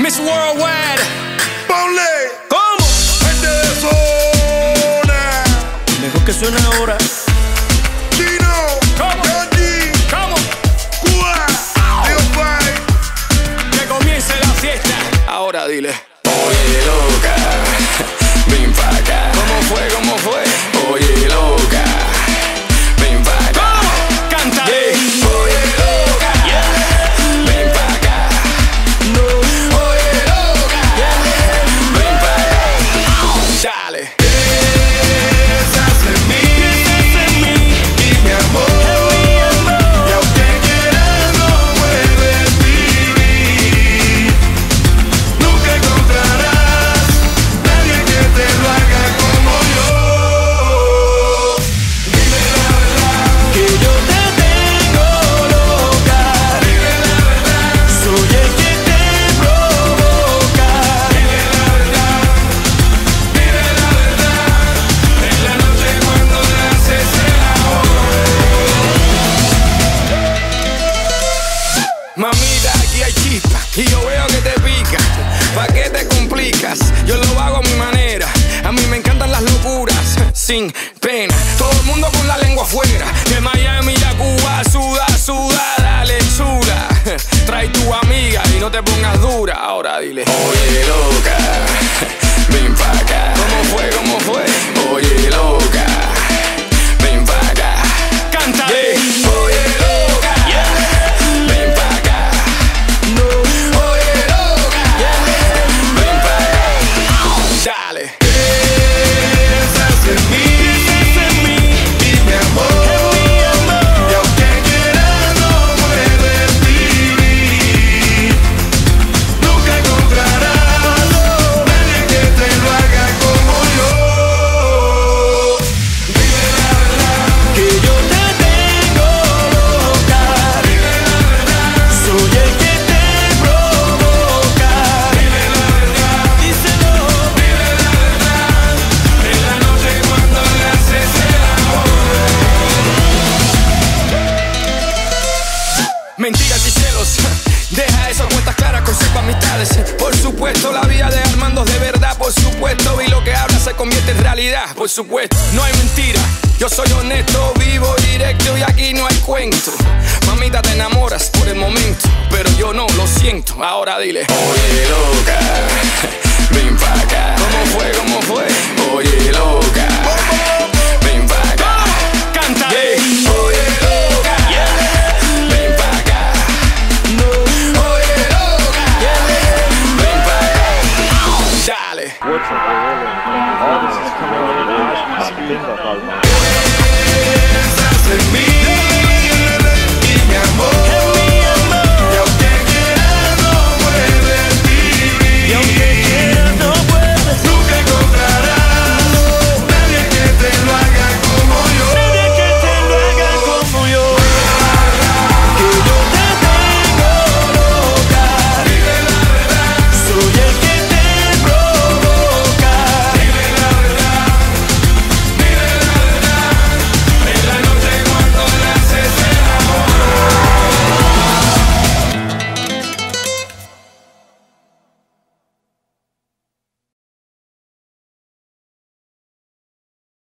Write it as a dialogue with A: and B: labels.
A: Miss Worldwide.
B: Ponle.
A: ¿Cómo?
B: Gente de zona.
C: Mejor que suena ahora.
B: Chino.
A: ¿Cómo?
B: Yogi.
A: ¿Cómo?
B: Cuba. Pai.
A: Que comience la fiesta. Ahora dile.
D: Oye, loca, ven pa' acá.
A: ¿Cómo fue? ¿Cómo fue?
D: Oye, loca,
B: Yo
A: lo hago a mi manera. A mí me encantan las locuras, sin pena. Todo el mundo con la lengua afuera. De Miami a Cuba, suda, suda, dale chula. Trae tu amiga y no te pongas dura. Ahora dile.
D: Oye,
A: Mentiras y celos. Deja eso, cuentas claras, conserva amistades. Por supuesto, la vida de Armando es de verdad, por supuesto. Y lo que habla se convierte en realidad, por supuesto. No hay mentira, yo soy honesto, vivo directo y aquí no hay cuento. Mamita, te enamoras por el momento, pero yo no lo siento. Ahora dile.
D: Oye, loca, Atenta, calma. En mí y mi amor.